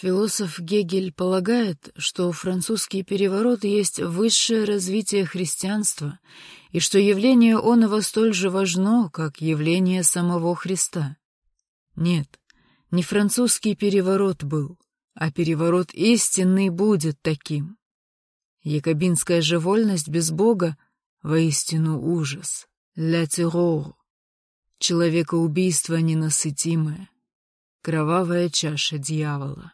Философ Гегель полагает, что французский переворот есть высшее развитие христианства и что явление оного столь же важно, как явление самого Христа. Нет, не французский переворот был, а переворот истинный будет таким. Якобинская же вольность без Бога — воистину ужас. Ля террор. Человекоубийство ненасытимое. Кровавая чаша дьявола.